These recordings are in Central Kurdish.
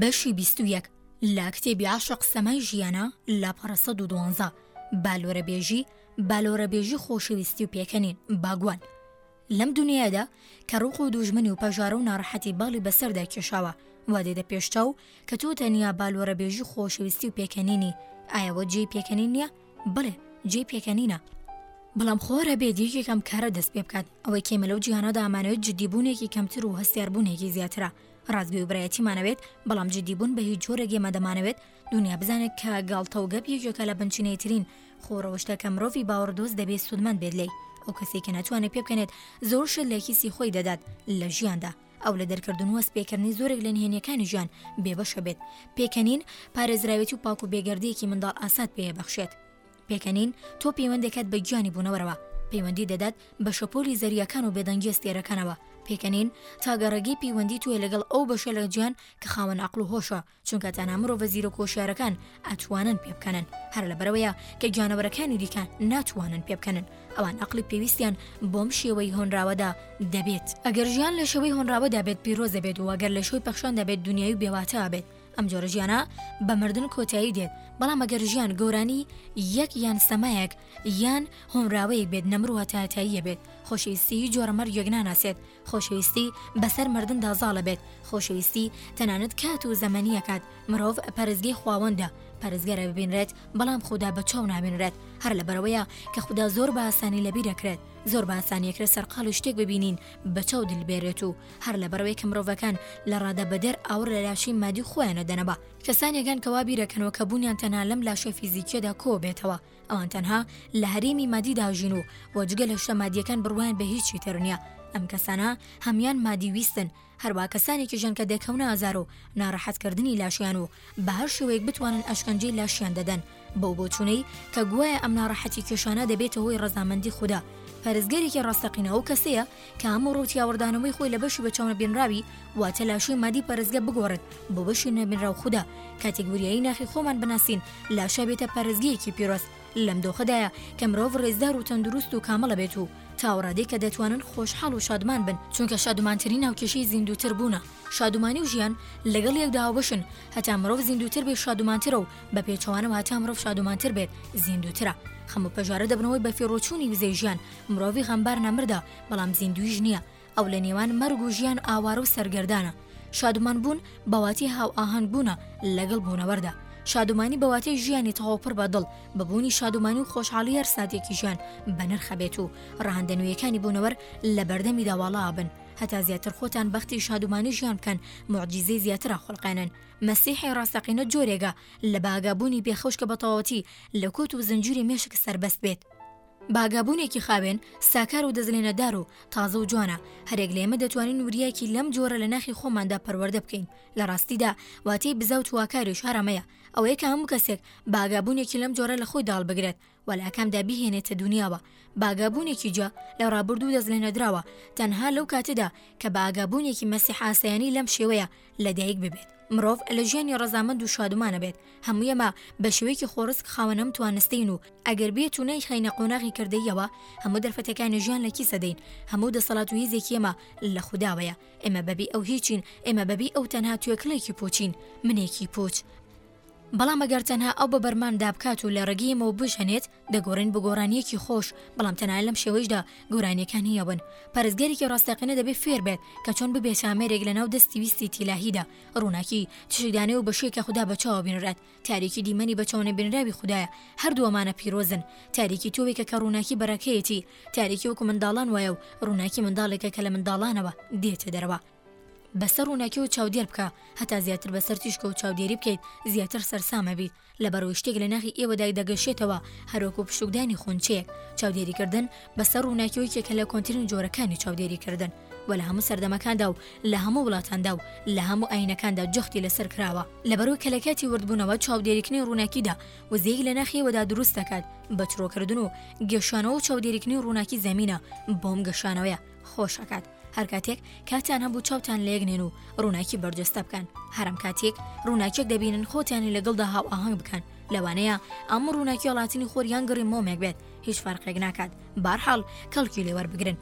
بەشی بیست و یەک لە کتێبی عاشق سەمای ژیانە لاپەڕە 1912 بالۆرەبێژی بالۆرەبێژی خۆشەویستی و پێکەنین باگوان لەم دنیادا کە ڕوق و دوژمنی و پەژارە و ناڕەحەتی باڵی بەسەردا کێشاوە وادێدە پێشچاو کە تۆ تەنیا بالۆرەبێژی خۆشەویستی و پێکەنینی ئایەوە جێی پێکەنین نییە بەڵێ جێی پێکەنینە. بەڵام خوا رەبێت یەکێک ئەم کارە دەست پێ بکات، ئەوەی کێمە لەو جیهانەدا ئەمانەوێت جدیبوونێکی کەمتر و هەستیاربوونێکی زیاترە، راستگۆی و برایەتیمانەوێت، بەڵام جدیبوون بە هیچ جۆرێک ئێمە دەمانەوێت دونیا بزانێت کە گاڵتە و گەپ یەکێکە لە بنچینەییترین خۆ رەوشتە کە مرۆڤی باوەڕدۆست دەبێت سوودمەند بێت لێی، ئەو کەسەی کە ناتوانێت پێبکەنێت زۆر شت لە کیسی خۆی دەدات لە ژیاندا. ئەو لە دەرکردن و سپێکردنی زۆرێک لە نهێنیەکانی ژیان بێبەشە بێت پێکەنین پارێزراوێتی و پاک و بێگەردیەکی منداڵ ئاسات پێ بەخشێت پێکەنین تۆ پەیوەندێکات بە گیانی بوونەوەرەوە پەیوەندی دەدات بە شەپۆلی زەریاکان و بێدەنگیە ستێرەکانەوە پێکەنین تاگەڕێگەی پەیوەندی توێ لەگەڵ ئەو بەشە لە جیان کە خاوەن عقل و هۆشە چونکە تەنها مرۆڤە زیرەک و هۆشیارەکان ئەتوانن پێبکەنن هەر لەبەرەوەیە کە گیانەوەرەکانی دیکە ناتوانن پێبکەنن ئەوان ئەقلی پێویستیان بۆم شێوەی هۆنراوەدا دەبێت ئەگەر ژیان لە شێوەی هۆنراوەدا بێت پیرۆزە بێت و ئەگەر لە شوی پەخشاندا بێت دنیای و بێواتە بێت ئەم جۆرە ژیانە بە مردن کۆتایی دێت بەڵام ئەگەر ژیان گۆرانی یەک یان سەمایەک یان هۆنراوەیەک بێت نەمر و هەتاتاییە بێت خۆشەویستی جۆرە مەرگێک ناناسێت خۆشەویستی بەسەر مردندا زاڵە بێت خۆشەویستی تەنانەت کات و زەمەنیەکات مرۆڤ پەرزگەی خواوەندە پەرزگەرە ببینرێت بەڵام خوددا بە چاو نابینرێت هەر لە بەرەوەیە کە خوددا زۆر بە ئاسانی لە بیرەکرێت زۆر باسانیەکرێت سەرقال و شتێک ببینین بە چاو دل بێرێت و هەر لە بەرەوەی کە مرۆڤەکان لە ڕادە بەدەر ئاور لە لاشی مادی خۆیانە دەنەبا کەسانێکان کەوا بیرەکەنەوە کە بوونیان تەنها لەم لاشە فیزیکیەدا کۆ بێتەوە ئەوان تەنها لە هەرێمی مادی داژین و بۆ جگە لە شتە مادیەکان بڕوایان بە هیچی تر نییە ئەم کەسانە هەمان مادی ویستن هەروە کەسانێکی ژەن کە دەکەونە ئازار و ناڕەحەتکردنی لاشیان و بە هەر شێوەیەک بتوانن ئەشکەنجەی لاشیان دەدەن بەو بۆچوونەی کە گوایە ئەم ناڕەحەتی کێشانە دەبێتە هۆی ڕەزامەندی خوددا پەرزگەرێکی ڕاستەقینە ئەو کەسەیە کە هەموو ڕووتیاوەڕدانەوەی خۆی لە بەشی بەچاونەبینراوی واتە لاشەی مادی پەرستگە بگۆڕێت بۆ بەشی نەبینراو خودا کاتێک وریایی ناخی خۆمان بناسین لاشە بێتە پارێزگەیەکی پیرۆز لەم دۆخەدایە کە مرۆڤ ڕێزدار و تەندروست و کامڵە بێت و تاوەڕادێک کە دەتوانن خۆشحاڵ و شادمان بن چونکە شادومانترین ناوکێشەی زیندووتر بوونە شادومانی و ژیان لەگەڵ یەکدا هاوبەشن هەتا مرۆڤ زیندووتر بێت شادومانترە و بە پێچەوانەوە هەتا مرۆڤ شادومانتر بێت زیندووترە خەم و پەژارە دەبنەوەی بەفیڕۆچوونی وزەی ژیان مرۆڤی غەمبار نەمردە بەڵام زیندوویش نییە، ئەو لە نێوان مەرگ و ژیان ئاوارە و سەرگەردانە. شادومانبوون بە واتای هاوئاهەنگبوونە لەگەڵ بوونەوەردا. شادومانی بە واتای ژیانی تەواو پڕ بە دڵ، بە بوونی شادومانی و خۆشحاڵی هەر ساتێکی ژیان بەنرخە بێت و ڕەهەندە نوێیەکانی بوونەوەر لە بەردەمیدا واڵا بن. هەتا زیاتر خۆتان بەختی شادومانی ژیان بکەن، موعجیزەی زیاتر ئەخوڵقێنن. مەسیحی ڕاستەقینە جۆرێکە لە بەئاگابوونی بێ خەوش کە بەتەواوەتی لە کۆت و زنجیری مێشک سەربەست بێت. باگابونێکی خاوێن ساکار و دەستلێنەدار و تازە و جوانە، هەرێک لە ئێمە دەتوانین وریایەکی لەم جۆرە لە ناخی خۆماندا پەروەردە بکەین، لە ڕاستیدا واتەی بزا و تواکاریش هەر ئەمەیە، ئەوەیە کە هەموو کەسێک باگابونێکی لەم جۆرە لە خۆیدا هەڵبگرێت و لە ئاکامدا بیهێنێتە دونیاوە، باگابونێکی جیا لە ڕابوردوو دەستلێنەدراوە، تەنها لەو کاتەدا کە باگابونێکی مەسیحاسایانی لەم شێوەیە، لەدایک ببێت مرۆڤ لە ژیانی ڕزامەند و شادومانە بێت هەموویەمە بە شێوەیەکی خۆڕسک خاوەنەم توانستین و ئەگەر بێت و نای خینە قۆناغی کردەیەوە هەموو دەرفەتەکانی ژیان لە کی سەدەین هەموو دەسەڵات و هیزێکی ئێمە لە خودداوەیە ئێمە بەبی ئەو هیچین ئێمە بەبی ئەو تەنها توێکڵێکی پوچین منێکی پوچ بەڵام ئەگەر تەنها ئەو بە بەرماندا بکات و لە ڕگیمەوە بژەنێت دەگۆڕێن بۆ گۆرانییەکی خۆش، بەڵام تەنانەت لەم شێوەیشدا گۆرانییەکان هی ئەوەن، پەرستگەرێکی ڕاستەقینە دەبێ فێر بێت کە چۆن ببێت ئامێرێک لە ناو دەستی ویستی تیلاهیدا، ڕووناکی، تیشک دانێ و بەشێک کە خودا بە چاوە بینرات، تاریکی دیمەنی بە چاو نەبینراوی خودایە، هەردوو ئەمانە پیرۆزن، تاریکی تۆوێکە کە ڕووناکی بەرەکەیەتی، تاریکی وەکو منداڵان وایە و ڕووناکی منداڵێکە کە لە منداڵانەوە دێتە دەرەوە. بەسەر ڕووناکیەوە چاودێر بکە، هەتا زیاتر بەسەر تیشکەوە چاودێری بکەیت زیاتر سەرسام ئەبیت. لەبەرەوەی شتێک لە ناخی ئێوەدای دەگەشێتەوە هەروەکو پشوکدانی خونچەیەک، چاودێری کردن بەسەر ڕووناکی وەکێکە لە کۆنترین جۆرەکانی چاودێری کردن و لە هەموو سەردەمەکاندا و لە هەموو وڵاتاندا و لە هەموو ئایینەکاندا جەختی لەسەر کراوە لەبەرەوەی کە لە کاتی وردبوونەوە چاودێریکردنی ڕووناکیدا وزەیەک لە ناخی ئێوەدا دروست دەکات بە چڕۆکردن و گەشانەوە و چاودێریکردنی ڕووناکی زەمینە بەم گەشانەوەیە خۆش ئەکات. هەر کاتێک کاتیان هەبوو چاوتان لە یەک نێن و ڕووناکی بەرجەستە بکەن هەرم کاتێک ڕووناکێک دەبینن خۆتیانی لەگەڵدا هاو ئاهنگ بکەن لەوانەیە ئەم ڕووناکی وڵاتنی خۆریان گڕی مۆمێک بێت هیچ فەرقێک ناکات بارحاڵ کەڵکی لێوەر بگرن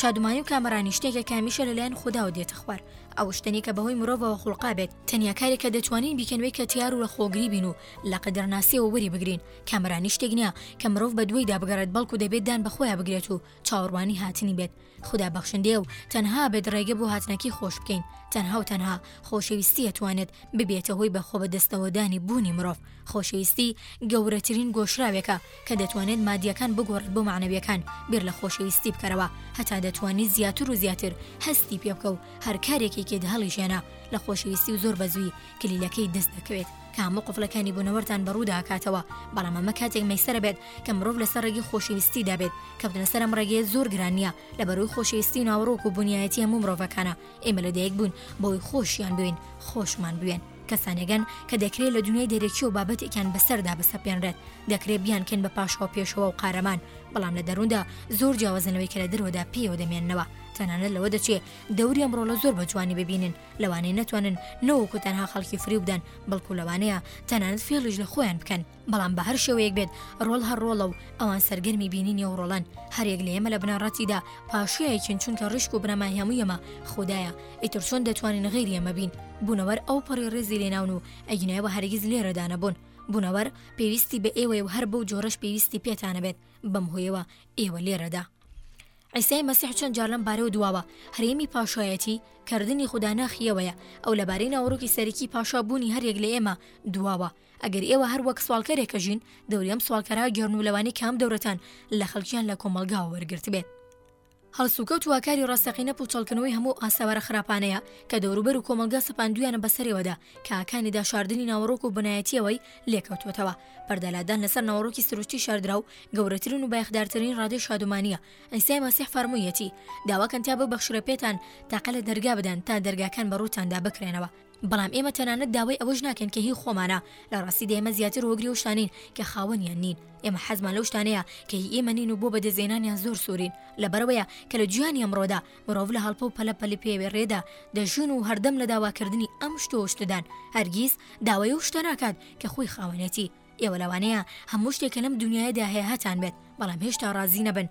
شادومانی و کامەرانی شتێکە کامیشە لەلایەن خودداوە دێتە خوار ئەو شتەنی کە بەهۆی مرۆڤەوە خوڵقا بێت تەنیا کارێک کە دەتوانین بیکەنوێ کە تیار و لە خۆگری بین و لە قەدرناسیەوە وەری بگرین کامەرانی شتێک نییە کە مرۆڤ بە دوایدا بگەڕێت بەڵکو دەبێت دان بەخۆیان بگرێت و چاوەڕوانی هاتنی بێت خدا بەخشندەیە و تەنها بێت ڕێگە بۆ هاتنەکەی خۆش بکەین تەنها و تەنها خۆشەویستی ئەتوانێت ببێتە هۆی بەخۆ بەدەستەوەدانی بوونی مرۆڤ خۆشەویستی گەورەترین گۆشراوێکە کە دەتوانێت مادیەکان بگۆڕێت بۆ معنەویەکان بیر لە خۆشەویستی بکەرەوە هەتا دەتوانی زیاتر و زیاتر هەستی پێ بکە و هەر کارێکێکێت هەڵیژێنە لە خۆشەویستی و زۆر بەزووی کلیلەکەی دەست دەکەوێت کە هەموو قفڵەکانی بوونەوەرتان بە ڕوودا کاتەوە بەڵام ئەمە کاتێک مەسەرە بێت کە مرۆڤ لەسەر ڕێگەی خۆشەویستی دابێت کەوتنە سەرم ڕێگەیە زۆر گران نییە لە بەرەوەی خۆشەویستی ناوەڕۆک و بنیایەتی هەموو مرۆڤەکانە ئێمە لە دایک بوون بۆی خۆشیان بوێن خۆشمان بوێن کەسانێگەن کە دەکرێت لە دنیای دەرەکی و بابەتێکیان بەسەردا بسەپێنرێت دەکرێت بیان کەن بە پاشەوە پێشەوە و قارەمان بەڵام لە دەرووندا زۆر جیاوازنەوەی کە لە درۆدا پێیەوە دەمێنەوە تەنانەت لەوە دەچێت دەوری ئەمڕۆ لە زۆر بە جوانی ببینن لەوانەیە نەتوانن نەوەکو تەنها خەڵکی فریو بدەن بەڵکو لەوانەیە تەنانەت فێڵیش لە خۆیان بکەن بەڵام بە هەر شێوەیەک بێت ڕۆڵ هەر ڕۆڵە و ئەوان سەرگەرمی بینینی و ڕۆڵەن هەرێک لە ئێمە لە بنەڕەتیدا پاشویەکین چونکە ڕیشک و بنەمای هەموو ئێمە خودایە ئیتر چۆن دەتوانین غیری ئەمە بین بوونەوەر ئەو پەڕی ڕێزی لێناون و ئەگینایەوە هەرگیز لێرەدا نەبوون بوونەوەر پێویستی بە ئێوەی و هەر بەو جۆرەش پێویستی پێتانەبێت بەم هۆیەوە ئێوە لێرەدا عیسای مەسیح چەند جار لەم بارەوە دواوە، هەرێمی پاشایەتی، کردنی خودا ناخی ئێوەیە، ئەو لەبارەی ناوەڕۆکی سەرەکی پاشا بوونی هەریەک لە ئێمە دواوە، ئەگەر ئێوە هەر وەک سواڵکەرێک ئەژین، دەوری ئەم سواڵکەرە ئەگێڕن و لەوانەیە کە ئەم دەورەتان لە خەڵکیان لە کۆمەڵگاوە وەرگرتبێت. هەڵسوکەوت وهکاری ڕاستەقینە پوچەڵکردنەوەی هەموو ئەو ئاسەوارە خراپانەیە کە دەوروبەر و کۆمەڵگا سەپاندویانە بەسەرێوەدا کە ئاکامی داشاردنی ناوەڕۆک و بنایەتیەوەی لێکەوتوەتەوە، پەردەلادان لەسەر ناوەڕۆکی سروشتی شاردراو گەورەترین و بایەخدارترین ڕادەی شادومانیە، عیسای مەسیح فەرموویەتی، داواکەن تا ببەخشرێ پێتان، تاقە لە دەرگا بدەن تا دەرگاکان بە ڕووتاندا بکرێنەوە. بەڵام ئێمە تەنانەت داوای ئەوەش ناکەین کە هی خۆمانە، لە ڕاستیدا ئێمە زیاتر هۆگری ئەو شتانەین کە خاوەنیان نین، ئێمە حەزمان لەو شتانەیە کە هی ئێمە نین و بۆ بەدەستهێنانیان زۆر سوورین، لەبەرئەوەیە کە لە جیهانی ئەمڕۆدا مرۆڤ لە هەڵپە و پەلە پەلی پێوێڕێدا دەژین و هەردەم لە داواکردنی ئەم شتو و شتدان، هەرگیز داوای ئەو شتە ناکات کە خۆی خاوەنێتی. ئێوە لەوانەیە هەموو شتێک کە لەم دونیایەدا هەیە هەتانبێت، بەڵام هێشتا ڕازی نەبن.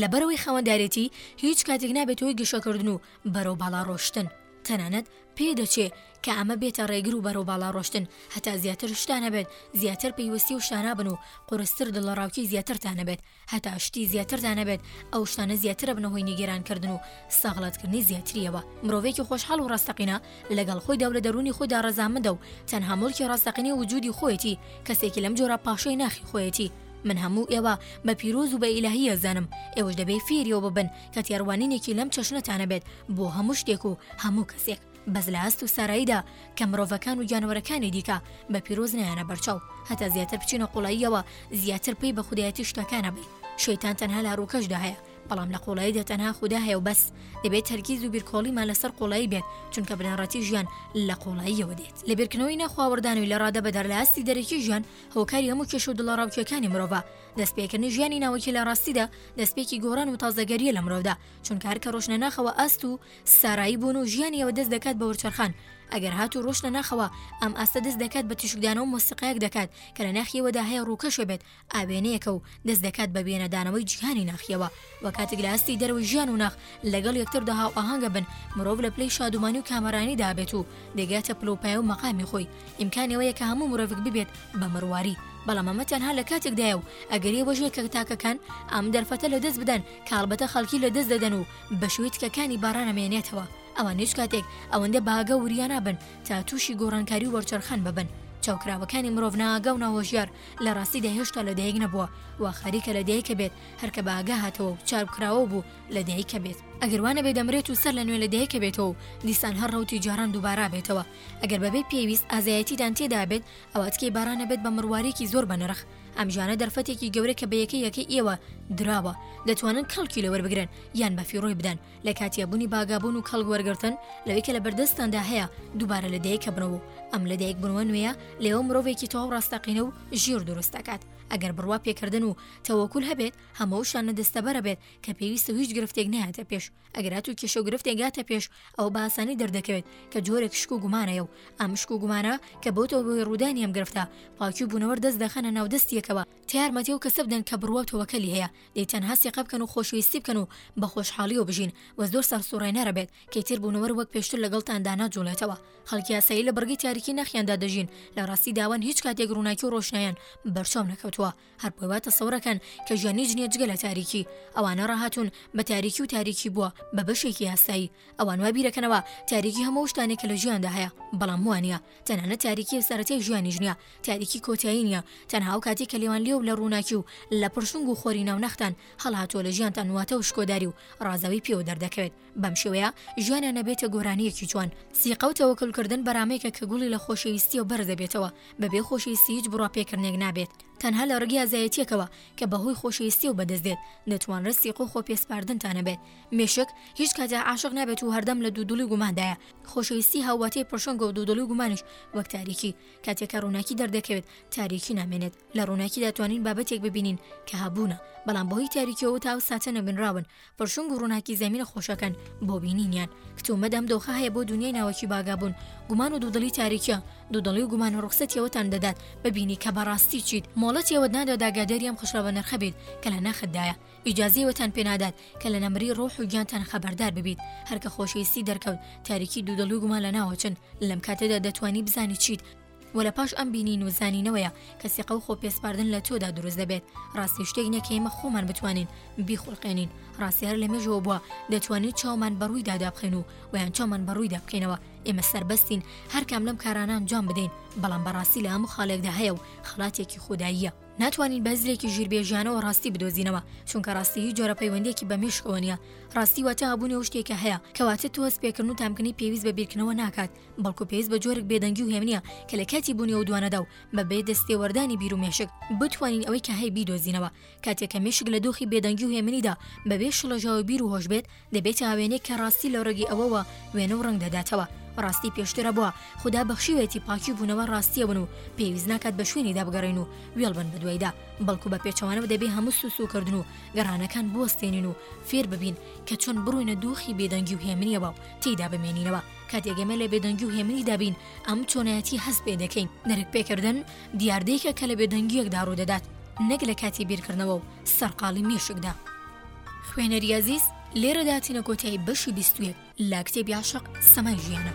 لەبەرئەوەی خاوەندارێتی هیچ کاتێک نابێت هۆی گەشەکردن و بەرەو باڵا ڕۆشتن، تەنانەت پێدەچێ کە ئەمە بێتە ڕێگر و بەرەو باڵا ڕۆشتن هەتا زیاتر شتان هەبێت، زیاتر پەیوەستی و شتانابن و قورستر دڵەڕاوکێی زیاترتان هەبێت. هەتا شتی زیاتر دانەبێت ئەو شتانە زیاتر ئەبنە هۆی نیگەران کردن و سەغڵەتکردنی زیاتریەوە مرۆڤێکی خۆشحاڵ و ڕاستەقینە لەگەڵ خۆیدا و لە دەرونی خۆیدا ڕەزامەندە و تەنها مڵکی ڕاستەقینەی وجودی خۆیەتی کەسێکی لەم جۆرە پاشای ناخی خۆیەتی من هەموو ئێوە بە پیرۆز و بە ئیلاهی ئەزانم ئێوەش دەبێ فێریەوە ببن کە تێڕوانینێکی لەم چەشنەتانە بێت بۆ هەموو شتێک و هەموو کەسێک بەس لە هەست و ساراییدا کە مرۆڤەکان و گیانەوەرەکانی دیکە بە پیرۆز نایەنە بەرچاو هەتا زیاتر بچینە قوڵاییەوە زیاتر پێی بە خودایەتی شتەکان ئەبین شەیتان تەنها لە ڕووکەشدا هەیە بەڵام لە قوڵاییدا تەنها خودا هەیە و بەس دەبێت تەرکیز و بیرکۆڵیمان لەسەر قوڵایی بێت چونکە بنەڕەتی ژیان لە قوڵاییەوە دێت لە بیرکردنەوەی ناخواوەردان و لە ڕادە بە دەرلاستی دەرەکی ژیان هۆکاری هەموو کێش و دڵەڕاوکێکانی مرۆڤە دەستپێکردنی ژیانی ناوەکی لە ڕاستیدا دەستپێکی گۆڕان و تازەگەریە لە مرۆڤدا چونکە هەر کە ڕۆشتنە ناخەوە ئاست و سارایی بوون و ژیانیەوە دەست دەکات بە وەرچەرخان ئەگەر هات و ڕۆشتنە ناخەوە ئەم ئاستە دەست دەکات بە تیشکدانەوە مۆسیقایەک دەکات کە لە ناخیەوەدا هەیە ڕووکەشێ بێت ئاوێنەیەکە و دەست دەکات بە وێنەدانەوەی جیهانی ناخیەوە و کاتێک لە ئاستی دەرەوەی ژیان و ناخ لەگەڵ یەکتردا هاو ئاهانگە بن مرۆڤ لە پلەی شادومانی و کامەرانی دابێت و دەگاتە پلوپای و مەقامی خۆی ئیمکانەوەیە کە هەموو مرۆڤک ببێت بە مرواری بەڵام ئەمە تەنها لە کاتێکدایە و ئەگەری وەژێ کە تاکەکان ئەم دەرفەتە لە دەست بدەن کە ئەڵبەتە خەڵکی لە دەست دەدەن و بە شووی تکەکانی باڕان ئەمێنێتەوە، ئەوان هیچ کاتێک ئەوەندە بە ئاگا و وریا نابن تا تووشی گۆڕانکاری و وەرچەرخان ببن، چاوکراوەکانی مرۆڤ نائاگا و ناهۆشیار لە ڕاستیدا هێشتا لە دایک نەبووە و خەریکە لە دایکە بێت، هەر کە بە ئاگا هاتەوە و چاوکراوە بوو لە دایکە بێت. ئەگەر وا نەبێت دەمرێت و سەر لە نوێ لە دایکە بێتەوە و دیسان هەر ڕەوتی جاران دووبارا بێتەوە، ئەگەر بە بێ پێویست ئازایەتیدان تێدا بێت ئەوا تکەی باڕان ئەبێت بە مڕوارێکی زۆر بەنرخ، ئەم ژانە دەرفەتێکی گەورە کە بە یەکە یەکەی ئێوە دراوە دەتوانن کەڵکی لە وەربگرن یان بە فیڕۆی بدەن لە کاتیابوونی باگابوون و کەڵک وەرگتن لەوەی کە لە بەردەستاندا هەیە دووبارە لە دەیەکە بنەوە ئەم لە دەیەک بنەوە نوێە لێەوە مرۆڤێکی تەواو ڕاستەقینە و ژێر دروست دەکات ئەگەر بڕوا پێکردن و تەوەکول هەبێت هەمەوشان نەدەستەبەرە بێت کە پێویستە هیچ گرفتێک نهاتە پێش ئەگەر هەتوو کێشە و گرفتێک گاتە پێش ئەو باسانی دەردەکەوێت کە جۆرێک شک و گومانەیە و ئەم شک و گومانە کە بۆتۆ بۆی ڕوودانی ئەم گرفتە پاکی و بوونەوەر دەست دەخەنە ناو دەستیەکەوە تارمەتی و کەسە بدەن کە بڕوا تۆوەکەلی هەیە دەی تەنها سیقە بکەن و خۆشویستی بکەن و بە خۆشحاڵیەوە بژین و زۆر ساڵ سوڕێنەرە بێت کەی تر بوونەوەر وەک پێشتر لەگەڵتان داناجوڵێتەوە خەڵکی ئاسایی لە بڕگەی تاریکی ناخیاندا دەژین لە ڕاستی داوەن هیچ کاتێک ڕووناکی و ڕۆشنایان بەرچاو نەکەوتووە هەر بۆی وا تەسەورەکەن کە ژیان هیچ نیە جگە لە تاریکی ئەوانە ڕاهاتوون بە تاریکی و تاریکی بووە بە بەشێکی ئاسایی ئەوان وا بیرەکەنەوە تاریکی هەموو شتانێک کە لە ژیاندا هەیە بەڵام وانە تەنانە تاریکی سەرەتای ژیانیش نیە تاریکی کۆتایی نیە تەنها ئەو کاتی کە لێوان لێو لە ڕووناکی و لە پڕشنگ و خۆری ناونەختان هەڵاتووە لە ژیانتان واتە و شکۆداری و ڕازاوی پێوە دەردەکەوێت بەم شێوەیە ژیانە نەبێتە گۆرانیەکی جوان سیقە و تەوەکل کردن بەرامێکە کە گوڵی لە خۆشەویستی و بەر دەبێتەوە بەبێ خۆشەویستی هیچ بڕا پێکردنێک نابێت تەنها لە ڕگی ئازایەتیەکەوە کە بەهۆی خۆشەویستی و بەدەست دێت دەتوانرە سیقۆ خۆ پێسپاردنتانە بێت مێشک هیچ کاتە عاشق نابێت و هەردەم لە دوودڵی گوماندایە خۆشەویستی هاوواتی پرشنگ و دوودڵی و گومانش وەک تاریکی کاتێکە ڕووناکی دەردەکەوێت تاریکی نامێنێت لە ڕووناکی دەتوانین بابەتێک ببینین کە هەبوونە بەڵام بەهۆی تاریکیەوە تا و ساتە نەبنراون پڕشنگ و ڕووناکی زەمینە خۆشەکەن بۆ بینینیان کچۆ مەدەم دۆخە هەیە بۆ دنیای ناوەکی باگابوون گومان و دوودڵی تاریکە دوودڵی و گومان و ڕخسەتەوەتان دەدات ببینی کە بەڕاستی چیت مۆڵەتەوەت نادا داگاداریان خوشڕە بە نرخە بێت کە لە ناخدایە ئیجاازیەوەتان پێنادات کە لە نەمری ڕۆح و گیانتان خەبەردار ببیت هەرکە خۆشەویستی دەرکەوت تاریکی دوودڵی و گومان لە ناوەچن لەم کاتەدا دەتوانی بزانی چیت وە لە پاش ئەم بینین و زانینەوەیە کە سیقە و خۆپێسپاردن لە تۆدا دروست دەبێت ڕاستی شتێک نیە کە ئێمە خۆمان بتوانین بیخولقێنین ڕاستی هەر لە مێژەوە بووە دەتوانین چاومان بەڕووی دادابخەین و ویان چاومان بەڕوویدا بکەینەوە ئێمە سەربەستین هەر کام لەم کارانان جوان بدەین بەڵام بەڕاستی لە هەموو خاڵێکدا هەیە و خەڵاتێکی خودداییە ناتوانین بە زرێکی ژیربێژانەوە ڕاستی بدۆزینەوە چونکە ڕاستی هی جۆرە پەیوەندێکی بە مێشکەوە نیە ڕاستی واتە هەبوونی و شتێکە هەیە کەواتە تۆز پێکردن و تامکنی پێویست بە بیرکردنەوە ناکات بەڵکو پێویست بە جۆرێک بێدەنگی و هێمنە کە لە کاتی بوونی و دوانەدا و بەبێ دەستێوەردانی بیر و مێشک بتوانین ئەوەی کە هەی بیدۆزینەوە کاتێک کە مێشک لە دۆخی بێدەنگی و هێمنیدا بەبێ شڵەژاوە بیر و هۆش بێت دەبێتە هاوێنێک کە ڕاستی لە ڕێگەی ئەوەوە وێنە و ڕەنگ دەداتەوە ڕاستی پێشترە بووە خدا بەخشیوێتی پاکی بوونەوە ڕاستیە بن و پێویست ناکات بە شوێنی دابگەڕین و وێڵ بن بەدوایدا بەڵکو بە پێچەوانەوە دەبێ هەموو سوسوکردن و گەڕانەکان بوەستێنین و فێر ببین کە چۆن بڕوینە دۆخی بێدەنگی و هێمنیەوە و تێدا بمێنینەوە کاتێک ئێمە لە بێدەنگی و هێمنیدا بین، ئەم چۆنایەتییە هەست پێ دەکەین، درک پێکردن دیاردەیەکە کە لە بێدەنگییەکدا ڕوو دەدات، نەک لە کاتی بیرکردنەوە و سەرقاڵی مێشکدا. خوێنەری ئازیز، لێرەدا هاتینە کۆتایی بەشی بیست و یەک لە کتێبی عەشق سەمای ژیانە.